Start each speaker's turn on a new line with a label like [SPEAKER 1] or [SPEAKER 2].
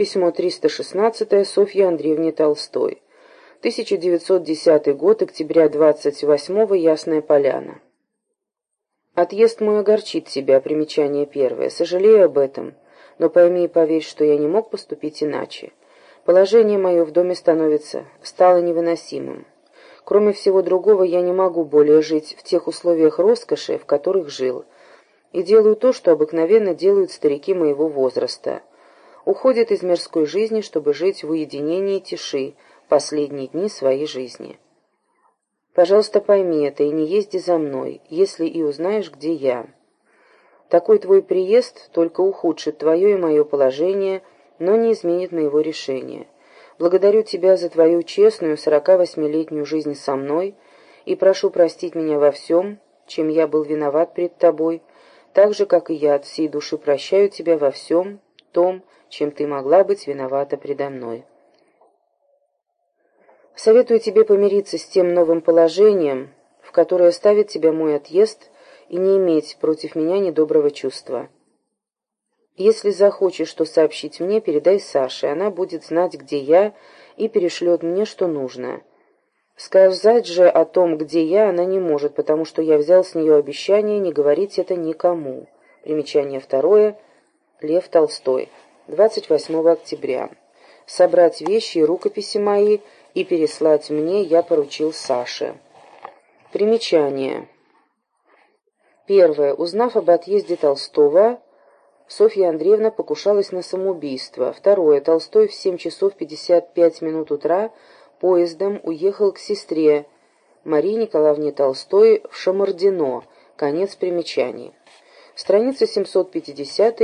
[SPEAKER 1] Письмо 316 Софье Андреевне Толстой. 1910 год, октября 28 Ясная Поляна. Отъезд мой огорчит тебя, примечание первое. Сожалею об этом, но пойми и поверь, что я не мог поступить иначе. Положение мое в доме становится, стало невыносимым. Кроме всего другого, я не могу более жить в тех условиях роскоши, в которых жил, и делаю то, что обыкновенно делают старики моего возраста. Уходят из мирской жизни, чтобы жить в уединении и тиши последние дни своей жизни. Пожалуйста, пойми это и не езди за мной, если и узнаешь, где я. Такой твой приезд только ухудшит твое и мое положение, но не изменит моего решения. Благодарю тебя за твою честную сорока восьмилетнюю жизнь со мной и прошу простить меня во всем, чем я был виноват пред тобой, так же, как и я от всей души прощаю тебя во всем том, чем ты могла быть виновата предо мной. Советую тебе помириться с тем новым положением, в которое ставит тебя мой отъезд, и не иметь против меня недоброго чувства. Если захочешь что сообщить мне, передай Саше, она будет знать, где я, и перешлет мне, что нужно. Сказать же о том, где я, она не может, потому что я взял с нее обещание не говорить это никому. Примечание второе. Лев Толстой. 28 октября. Собрать вещи и рукописи мои и переслать мне я поручил Саше. Примечание. Первое. Узнав об отъезде Толстого, Софья Андреевна покушалась на самоубийство. Второе. Толстой в 7 часов 55 минут утра поездом уехал к сестре Марии Николаевне Толстой в Шамардино. Конец примечаний. Страница 750